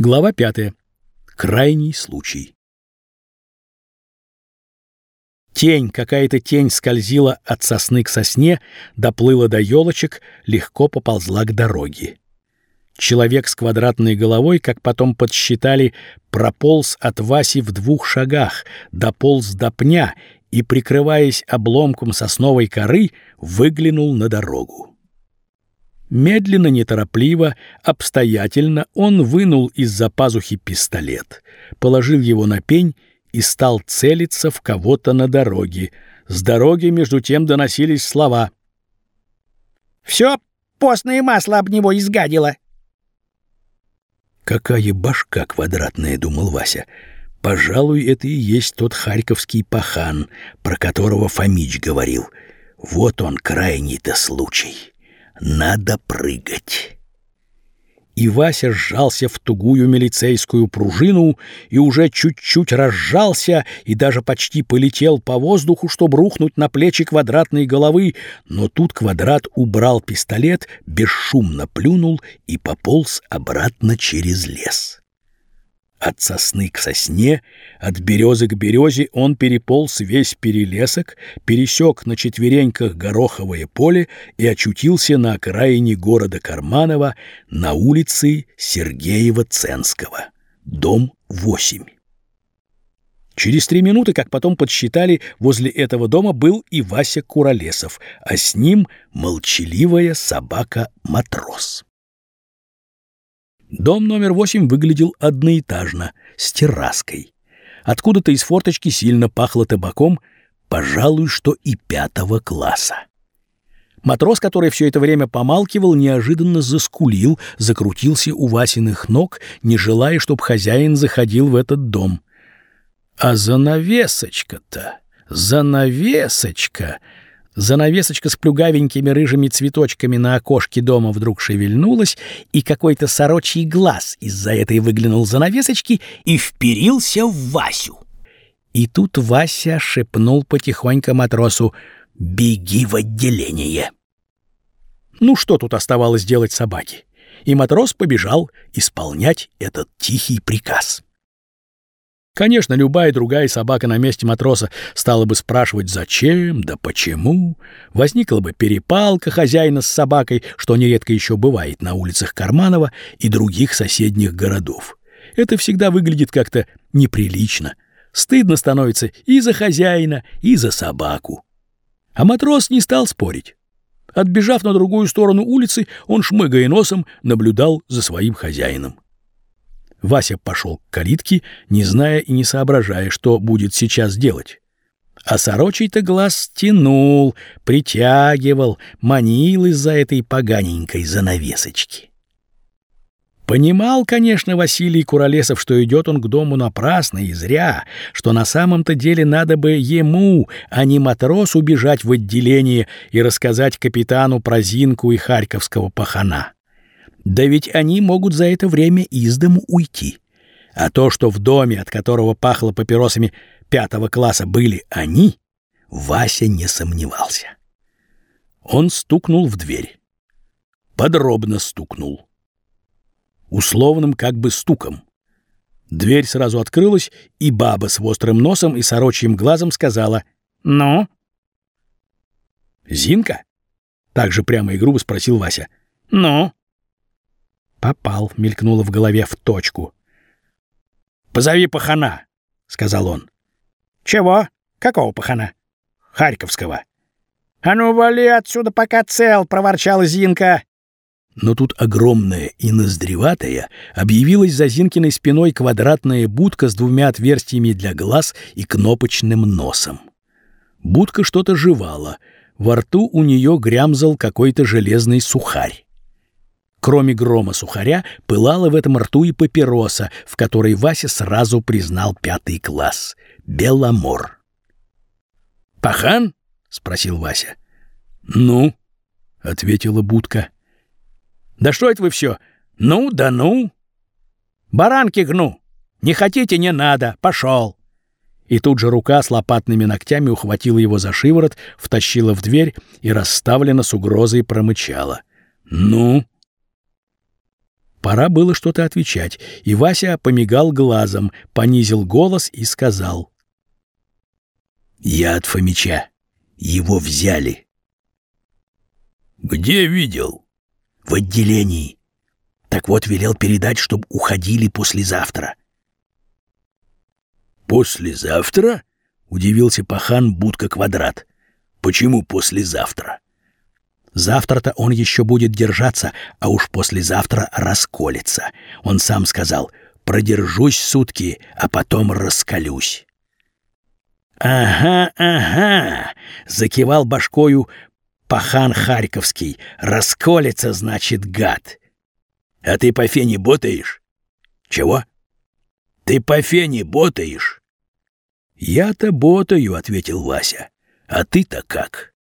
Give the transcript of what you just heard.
Глава пятая. Крайний случай. Тень, какая-то тень скользила от сосны к сосне, доплыла до елочек, легко поползла к дороге. Человек с квадратной головой, как потом подсчитали, прополз от Васи в двух шагах, дополз до пня и, прикрываясь обломком сосновой коры, выглянул на дорогу. Медленно, неторопливо, обстоятельно он вынул из-за пазухи пистолет, положил его на пень и стал целиться в кого-то на дороге. С дороги между тем доносились слова. «Все постное масло об него изгадило». «Какая башка квадратная», — думал Вася. «Пожалуй, это и есть тот харьковский пахан, про которого Фомич говорил. Вот он крайний-то случай». Надо прыгать. И Вася сжался в тугую милицейскую пружину и уже чуть-чуть разжался и даже почти полетел по воздуху, чтобы рухнуть на плечи квадратной головы, но тут квадрат убрал пистолет, бесшумно плюнул и пополз обратно через лес. От сосны к сосне, от березы к березе он переполз весь перелесок, пересек на четвереньках гороховое поле и очутился на окраине города Карманова на улице Сергеева-Ценского, дом 8. Через три минуты, как потом подсчитали, возле этого дома был и Вася Куролесов, а с ним молчаливая собака-матрос. Дом номер восемь выглядел одноэтажно, с терраской. Откуда-то из форточки сильно пахло табаком, пожалуй, что и пятого класса. Матрос, который все это время помалкивал, неожиданно заскулил, закрутился у Васиных ног, не желая, чтобы хозяин заходил в этот дом. А занавесочка-то, занавесочка! Занавесочка с плюгавенькими рыжими цветочками на окошке дома вдруг шевельнулась, и какой-то сорочий глаз из-за этой выглянул занавесочки и вперился в Васю. И тут Вася шепнул потихонько матросу «Беги в отделение». Ну что тут оставалось делать собаке? И матрос побежал исполнять этот тихий приказ. Конечно, любая другая собака на месте матроса стала бы спрашивать «зачем?», «да почему?». Возникла бы перепалка хозяина с собакой, что нередко еще бывает на улицах Карманова и других соседних городов. Это всегда выглядит как-то неприлично. Стыдно становится и за хозяина, и за собаку. А матрос не стал спорить. Отбежав на другую сторону улицы, он, шмыгая носом, наблюдал за своим хозяином. Вася пошел к калитке, не зная и не соображая, что будет сейчас делать. А сорочий-то глаз тянул, притягивал, манил из-за этой поганенькой занавесочки. Понимал, конечно, Василий Куролесов, что идет он к дому напрасно и зря, что на самом-то деле надо бы ему, а не матросу, бежать в отделение и рассказать капитану про Зинку и Харьковского пахана. Да ведь они могут за это время из дому уйти. А то, что в доме, от которого пахло папиросами пятого класса, были они, Вася не сомневался. Он стукнул в дверь. Подробно стукнул. Условным как бы стуком. Дверь сразу открылась, и баба с острым носом и сорочьим глазом сказала «Ну?» «Зинка?» — так же прямо и грубо спросил Вася. «Ну?» «Попал», — мелькнуло в голове в точку. «Позови пахана», — сказал он. «Чего? Какого пахана?» «Харьковского». «А ну, вали отсюда, пока цел!» — проворчала Зинка. Но тут огромная и ноздреватая объявилась за Зинкиной спиной квадратная будка с двумя отверстиями для глаз и кнопочным носом. Будка что-то жевала, во рту у нее грямзал какой-то железный сухарь. Кроме грома сухаря, пылала в этом рту и папироса, в которой Вася сразу признал пятый класс — Беломор. «Пахан?» — спросил Вася. «Ну?» — ответила будка. «Да что это вы все? Ну да ну!» «Баранки гну! Не хотите, не надо! Пошел!» И тут же рука с лопатными ногтями ухватила его за шиворот, втащила в дверь и расставлена с угрозой промычала. «Ну?» Пора было что-то отвечать, и Вася помигал глазом, понизил голос и сказал. «Я от Фомича. Его взяли». «Где видел?» «В отделении. Так вот, велел передать, чтоб уходили послезавтра». «Послезавтра?» — удивился пахан будка квадрат. «Почему послезавтра?» Завтра-то он еще будет держаться, а уж послезавтра расколется. Он сам сказал, продержусь сутки, а потом раскалюсь. «Ага, ага!» — закивал башкою пахан Харьковский. «Расколется, значит, гад!» «А ты по фене ботаешь?» «Чего?» «Ты по фене ботаешь?» «Я-то ботаю», — ответил Вася. «А ты-то как?»